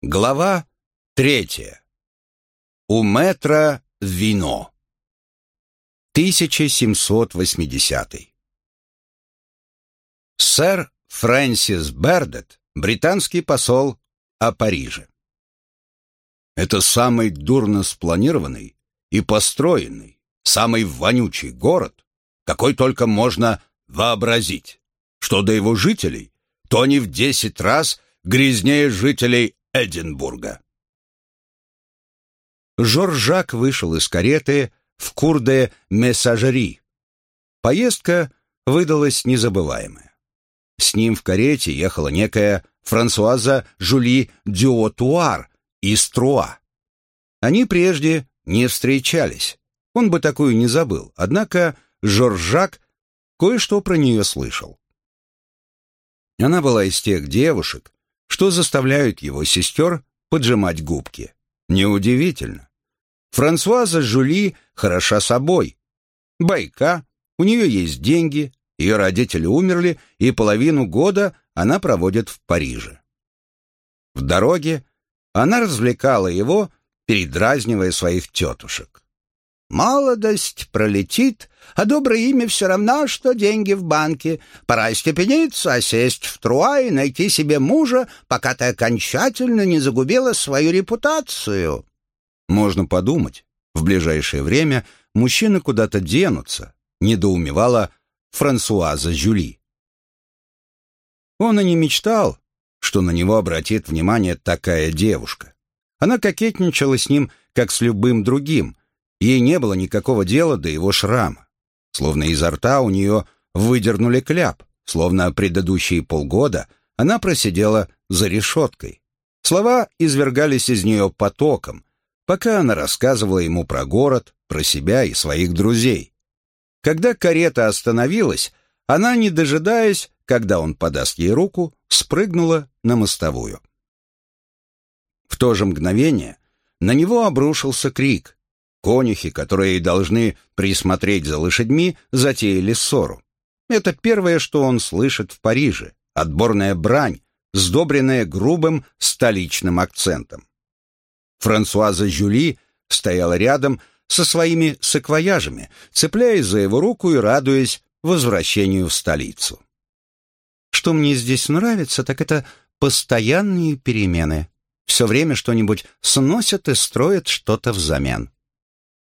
Глава третья. У метра вино. 1780. Сэр Фрэнсис Бердет, британский посол о Париже. Это самый дурно спланированный и построенный, самый вонючий город, какой только можно вообразить. Что до его жителей, то они в десять раз грязнее жителей Эдинбурга. Жоржак вышел из кареты в Курде Мессажери. Поездка выдалась незабываемая. С ним в карете ехала некая Франсуаза Жули Дюотуар из Труа. Они прежде не встречались. Он бы такую не забыл, однако Жоржак кое-что про нее слышал. Она была из тех девушек, что заставляют его сестер поджимать губки. Неудивительно. Франсуаза Жули хороша собой. Байка, у нее есть деньги, ее родители умерли, и половину года она проводит в Париже. В дороге она развлекала его, передразнивая своих тетушек. Молодость пролетит, а доброе имя все равно, что деньги в банке. Пора степениться, а сесть в труа и найти себе мужа, пока ты окончательно не загубила свою репутацию. Можно подумать, в ближайшее время мужчины куда-то денутся, недоумевала Франсуаза Жюли. Он и не мечтал, что на него обратит внимание такая девушка. Она кокетничала с ним, как с любым другим, Ей не было никакого дела до его шрама. Словно изо рта у нее выдернули кляп, словно предыдущие полгода она просидела за решеткой. Слова извергались из нее потоком, пока она рассказывала ему про город, про себя и своих друзей. Когда карета остановилась, она, не дожидаясь, когда он подаст ей руку, спрыгнула на мостовую. В то же мгновение на него обрушился крик. Конюхи, которые должны присмотреть за лошадьми, затеяли ссору. Это первое, что он слышит в Париже. Отборная брань, сдобренная грубым столичным акцентом. Франсуаза Жюли стояла рядом со своими саквояжами, цепляясь за его руку и радуясь возвращению в столицу. Что мне здесь нравится, так это постоянные перемены. Все время что-нибудь сносят и строят что-то взамен.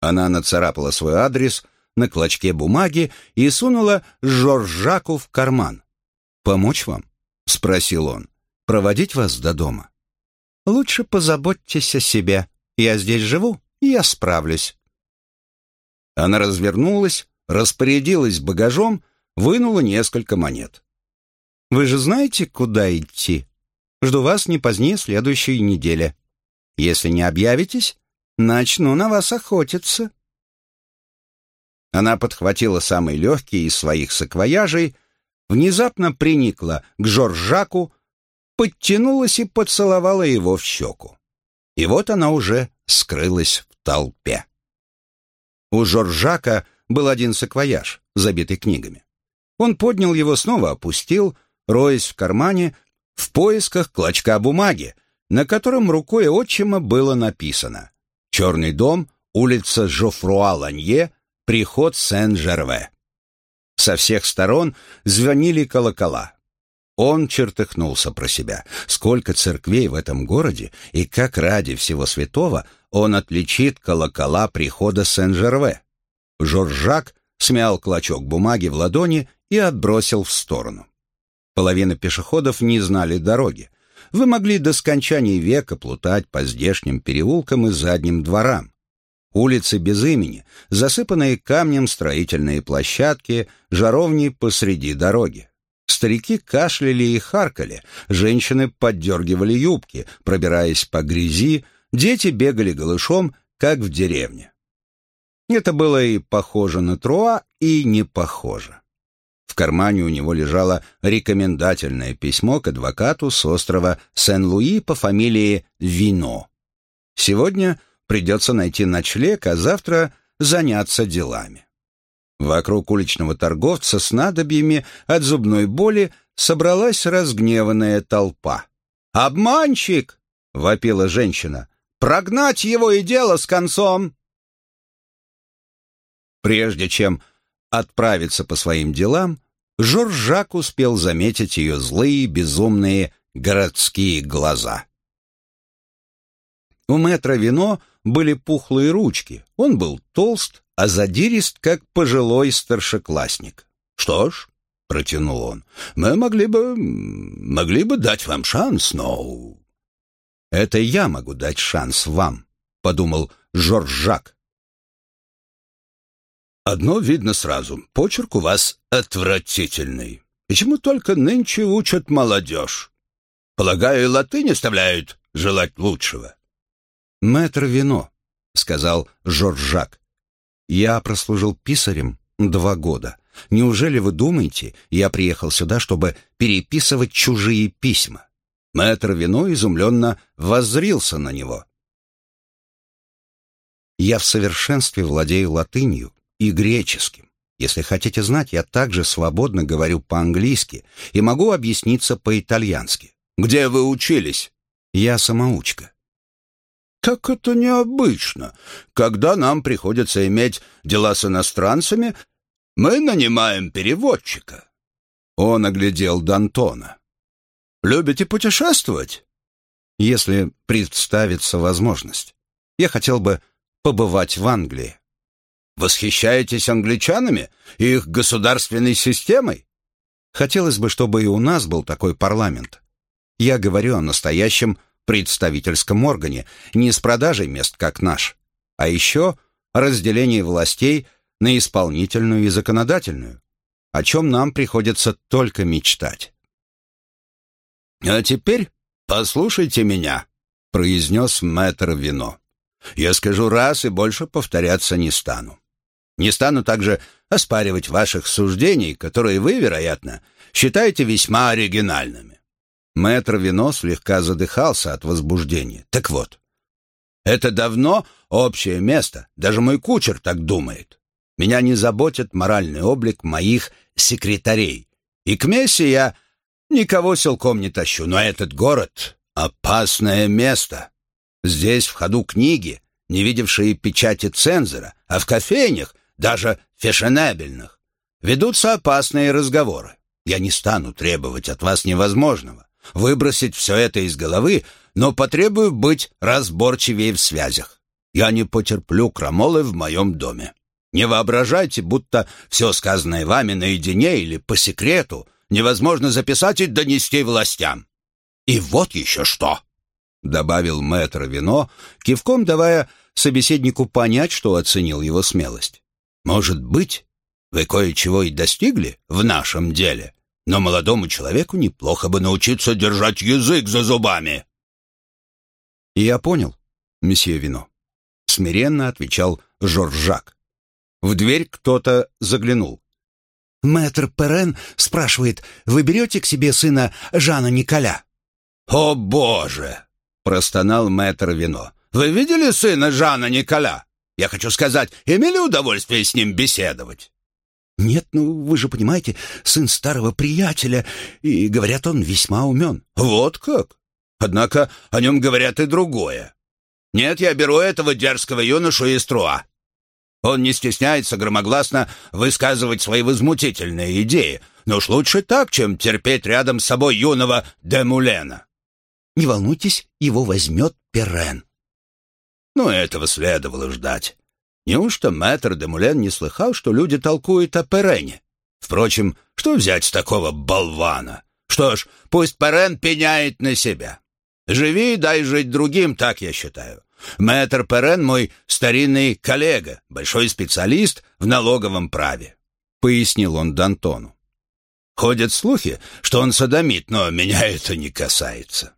Она нацарапала свой адрес на клочке бумаги и сунула Жоржаку в карман. «Помочь вам?» — спросил он. «Проводить вас до дома?» «Лучше позаботьтесь о себе. Я здесь живу, и я справлюсь». Она развернулась, распорядилась багажом, вынула несколько монет. «Вы же знаете, куда идти? Жду вас не позднее следующей недели. Если не объявитесь, начну на вас охотиться». Она подхватила самый легкий из своих саквояжей, внезапно приникла к Жоржаку, подтянулась и поцеловала его в щеку. И вот она уже скрылась в толпе. У Жоржака был один саквояж, забитый книгами. Он поднял его, снова опустил, роясь в кармане, в поисках клочка бумаги, на котором рукой отчима было написано Черный дом, улица Жофруа-Ланье, приход Сен-Жерве. Со всех сторон звонили колокола. Он чертыхнулся про себя. Сколько церквей в этом городе, и как ради всего святого он отличит колокола прихода Сен-Жерве. Жоржак смял клочок бумаги в ладони и отбросил в сторону. Половина пешеходов не знали дороги вы могли до скончания века плутать по здешним переулкам и задним дворам. Улицы без имени, засыпанные камнем строительные площадки, жаровни посреди дороги. Старики кашляли и харкали, женщины поддергивали юбки, пробираясь по грязи, дети бегали голышом, как в деревне. Это было и похоже на Труа, и не похоже. В кармане у него лежало рекомендательное письмо к адвокату с острова Сен-Луи по фамилии Вино. Сегодня придется найти ночлег, а завтра заняться делами. Вокруг уличного торговца с надобьями от зубной боли собралась разгневанная толпа. «Обманщик! — вопила женщина. «Прогнать его и дело с концом!» Прежде чем отправиться по своим делам, Жоржак успел заметить ее злые, безумные городские глаза. У мэтра Вино были пухлые ручки, он был толст, а задирист, как пожилой старшеклассник. «Что ж», — протянул он, — «мы могли бы... могли бы дать вам шанс, но...» «Это я могу дать шанс вам», — подумал Жорж Жак. «Одно видно сразу. Почерк у вас отвратительный. Почему только нынче учат молодежь? Полагаю, и латынь оставляют желать лучшего». «Мэтр Вино», — сказал Жорж Жак. «Я прослужил писарем два года. Неужели вы думаете, я приехал сюда, чтобы переписывать чужие письма?» Мэтр Вино изумленно воззрился на него. «Я в совершенстве владею латынью и греческим. Если хотите знать, я также свободно говорю по-английски и могу объясниться по-итальянски. Где вы учились? Я самоучка. Так это необычно. Когда нам приходится иметь дела с иностранцами, мы нанимаем переводчика. Он оглядел Д'Антона. Любите путешествовать? Если представится возможность. Я хотел бы побывать в Англии. Восхищаетесь англичанами и их государственной системой? Хотелось бы, чтобы и у нас был такой парламент. Я говорю о настоящем представительском органе, не с продажей мест, как наш, а еще о разделении властей на исполнительную и законодательную, о чем нам приходится только мечтать. «А теперь послушайте меня», — произнес мэтр Вино. «Я скажу раз и больше повторяться не стану. Не стану также оспаривать ваших суждений, которые вы, вероятно, считаете весьма оригинальными». Мэтр Вино слегка задыхался от возбуждения. «Так вот, это давно общее место, даже мой кучер так думает. Меня не заботит моральный облик моих секретарей, и к мессе я Никого силком не тащу, но этот город — опасное место. Здесь в ходу книги, не видевшие печати цензора, а в кофейнях, даже фешенебельных, ведутся опасные разговоры. Я не стану требовать от вас невозможного, выбросить все это из головы, но потребую быть разборчивее в связях. Я не потерплю крамолы в моем доме. Не воображайте, будто все сказанное вами наедине или по секрету невозможно записать и донести властям. И вот еще что!» — добавил мэтр Вино, кивком давая собеседнику понять, что оценил его смелость. «Может быть, вы кое-чего и достигли в нашем деле, но молодому человеку неплохо бы научиться держать язык за зубами». «Я понял, месье Вино», — смиренно отвечал Жоржак. В дверь кто-то заглянул. Мэтр Перен спрашивает, вы берете к себе сына Жана Николя?» «О, Боже!» — простонал мэтр Вино. «Вы видели сына Жана Николя? Я хочу сказать, имели удовольствие с ним беседовать?» «Нет, ну, вы же понимаете, сын старого приятеля, и, говорят, он весьма умен». «Вот как? Однако о нем говорят и другое. Нет, я беру этого дерзкого юношу из Труа. Он не стесняется громогласно высказывать свои возмутительные идеи, но уж лучше так, чем терпеть рядом с собой юного Демулена. Не волнуйтесь, его возьмет Перен. Ну, этого следовало ждать. Неужто мэтр Демулен не слыхал, что люди толкуют о Перене? Впрочем, что взять с такого болвана? Что ж, пусть Перен пеняет на себя. Живи, дай жить другим, так я считаю. Мэтр Перен мой старинный коллега, большой специалист в налоговом праве», — пояснил он Д'Антону. «Ходят слухи, что он садомит, но меня это не касается».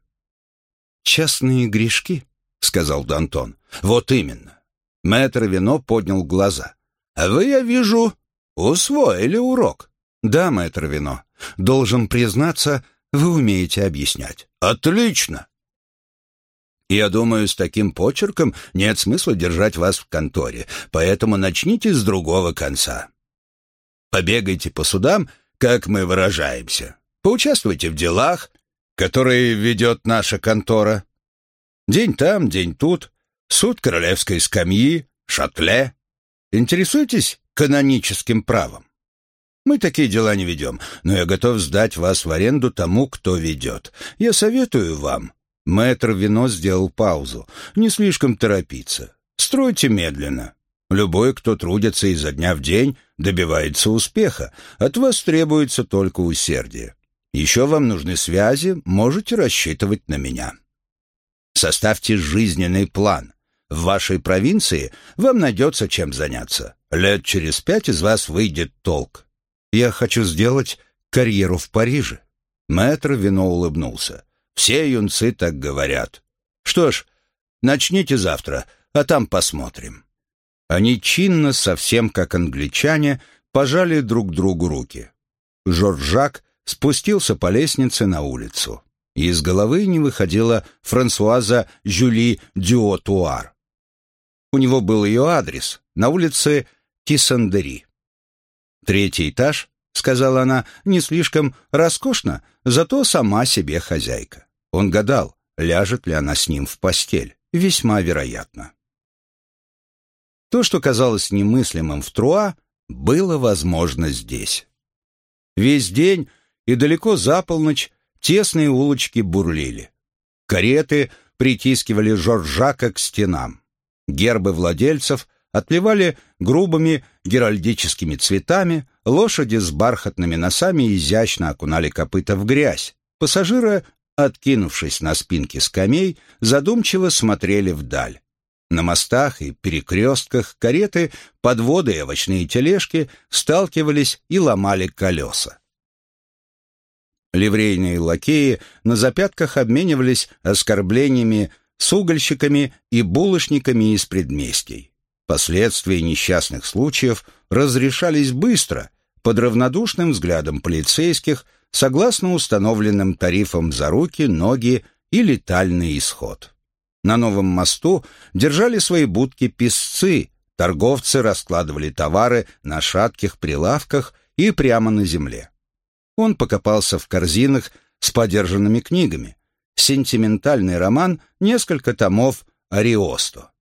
«Частные грешки», — сказал Д'Антон. «Вот именно». Мэтр Вино поднял глаза. «А вы, я вижу, усвоили урок». «Да, мэтр Вино. Должен признаться, вы умеете объяснять». «Отлично. Я думаю, с таким почерком нет смысла держать вас в конторе, поэтому начните с другого конца. Побегайте по судам, как мы выражаемся. Поучаствуйте в делах, которые ведет наша контора. День там, день тут. Суд королевской скамьи, шатле. Интересуетесь каноническим правом? Мы такие дела не ведем, но я готов сдать вас в аренду тому, кто ведет. Я советую вам». Мэтр Вино сделал паузу. «Не слишком торопиться. Стройте медленно. Любой, кто трудится изо дня в день, добивается успеха. От вас требуется только усердие. Еще вам нужны связи, можете рассчитывать на меня. Составьте жизненный план. В вашей провинции вам найдется чем заняться. Лет через пять из вас выйдет толк. Я хочу сделать карьеру в Париже. Мэтр вино улыбнулся. Все юнцы так говорят. Что ж, начните завтра, а там посмотрим. Они чинно, совсем как англичане, пожали друг другу руки. Жоржак спустился по лестнице на улицу. Из головы не выходила Франсуаза Жюли Дюотуар. У него был ее адрес на улице Тиссандери. «Третий этаж», — сказала она, — «не слишком роскошно, зато сама себе хозяйка». Он гадал, ляжет ли она с ним в постель. Весьма вероятно. То, что казалось немыслимым в Труа, было возможно здесь. Весь день и далеко за полночь тесные улочки бурлили. Кареты притискивали Жоржака к стенам. Гербы владельцев отливали грубыми геральдическими цветами, лошади с бархатными носами изящно окунали копыта в грязь. Пассажиры, откинувшись на спинки скамей, задумчиво смотрели вдаль. На мостах и перекрестках кареты, подводы и овощные тележки сталкивались и ломали колеса. Ливрейные лакеи на запятках обменивались оскорблениями с угольщиками и булочниками из предместий. Последствия несчастных случаев разрешались быстро, под равнодушным взглядом полицейских, согласно установленным тарифам за руки, ноги и летальный исход. На новом мосту держали свои будки песцы, торговцы раскладывали товары на шатких прилавках и прямо на земле. Он покопался в корзинах с подержанными книгами. Сентиментальный роман, несколько томов Ариосто.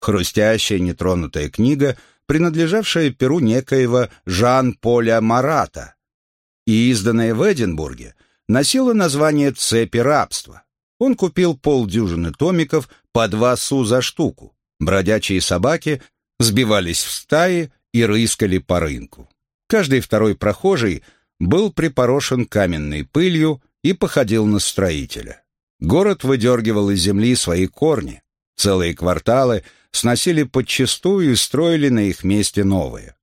Хрустящая нетронутая книга, принадлежавшая перу некоего Жан-Поля Марата и изданная в Эдинбурге, носила название «Цепи рабства». Он купил полдюжины томиков по два су за штуку. Бродячие собаки сбивались в стаи и рыскали по рынку. Каждый второй прохожий был припорошен каменной пылью и походил на строителя. Город выдергивал из земли свои корни. Целые кварталы сносили подчистую и строили на их месте новые.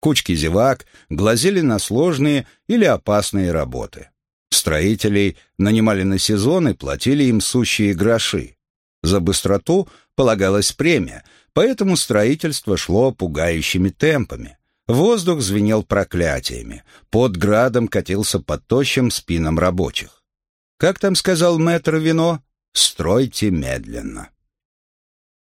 Кучки зевак глазели на сложные или опасные работы. Строителей нанимали на сезон и платили им сущие гроши. За быстроту полагалась премия, поэтому строительство шло пугающими темпами. Воздух звенел проклятиями, под градом катился под тощим спинам рабочих. Как там сказал мэтр Вино? «Стройте медленно».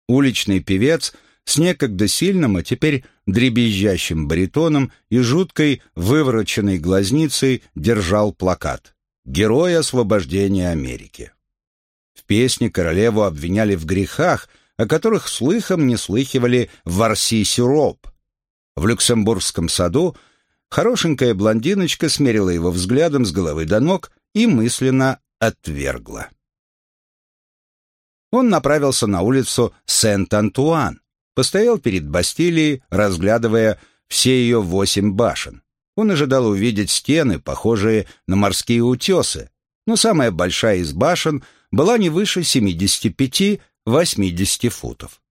Уличный певец с некогда сильным, а теперь дребезжащим баритоном и жуткой вывороченной глазницей держал плакат «Герой освобождения Америки». В песне королеву обвиняли в грехах, о которых слыхом не слыхивали в Арси-Сюроп, в Люксембургском саду хорошенькая блондиночка смерила его взглядом с головы до ног и мысленно отвергла. Он направился на улицу Сент-Антуан, постоял перед Бастилией, разглядывая все ее восемь башен. Он ожидал увидеть стены, похожие на морские утесы, но самая большая из башен была не выше 75-80 футов.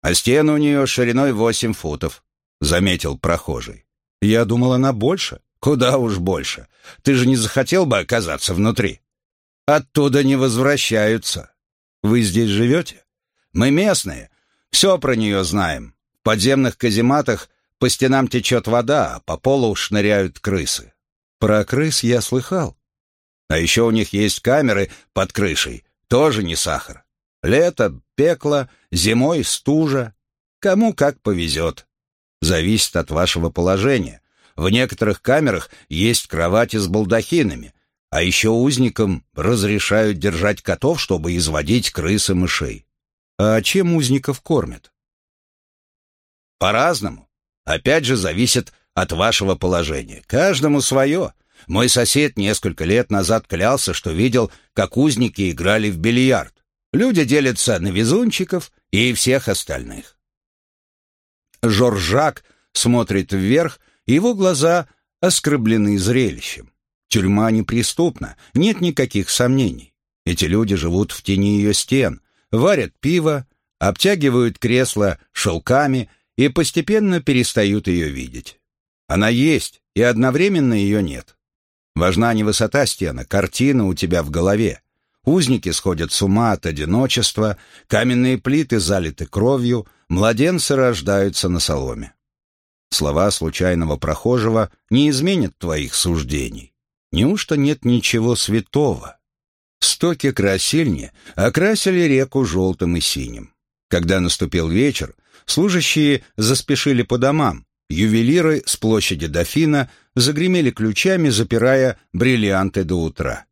А стены у нее шириной 8 футов, заметил прохожий. Я думал, она больше. Куда уж больше. Ты же не захотел бы оказаться внутри. Оттуда не возвращаются. Вы здесь живете? Мы местные. Все про нее знаем. В подземных казематах по стенам течет вода, а по полу шныряют крысы. Про крыс я слыхал. А еще у них есть камеры под крышей. Тоже не сахар. Лето, пекло, зимой стужа. Кому как повезет зависит от вашего положения. В некоторых камерах есть кровати с балдахинами, А еще узникам разрешают держать котов, чтобы изводить крыс и мышей. А чем узников кормят? По-разному. Опять же, зависит от вашего положения. Каждому свое. Мой сосед несколько лет назад клялся, что видел, как узники играли в бильярд. Люди делятся на везунчиков и всех остальных. Жоржак смотрит вверх, его глаза оскорблены зрелищем. Тюрьма неприступна, нет никаких сомнений. Эти люди живут в тени ее стен, варят пиво, обтягивают кресла шелками и постепенно перестают ее видеть. Она есть, и одновременно ее нет. Важна не высота стены, картина у тебя в голове. Узники сходят с ума от одиночества, каменные плиты залиты кровью, младенцы рождаются на соломе. Слова случайного прохожего не изменят твоих суждений. Неужто нет ничего святого? Стоки красильни окрасили реку желтым и синим. Когда наступил вечер, служащие заспешили по домам, ювелиры с площади Дофина загремели ключами, запирая бриллианты до утра.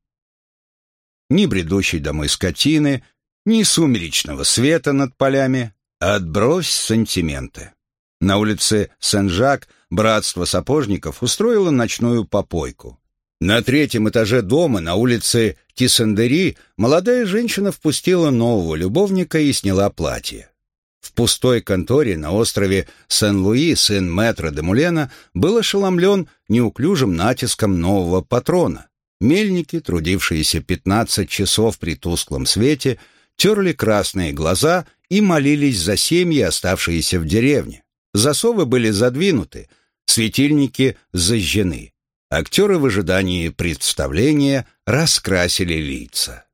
Ни бредущей домой скотины, ни сумеречного света над полями. Отбрось сантименты. На улице Сен-Жак братство сапожников устроило ночную попойку. На третьем этаже дома на улице Тиссендери молодая женщина впустила нового любовника и сняла платье. В пустой конторе на острове Сен-Луи сын мэтра де Мулена был ошеломлен неуклюжим натиском нового патрона. Мельники, трудившиеся пятнадцать часов при тусклом свете, терли красные глаза и молились за семьи, оставшиеся в деревне. Засовы были задвинуты, светильники зажжены. Актеры в ожидании представления раскрасили лица.